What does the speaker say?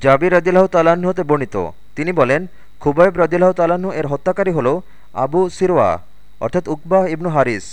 জাবির রাজিল্লাহ তালাহ্ন হতে বর্ণিত। তিনি বলেন, খুবাইব রাজিল্লাহ তালাহ্ন এর হত্যাকারী হল আবু সিরওয়া, অর্থাৎ উকবাহ ইবনু হারিস।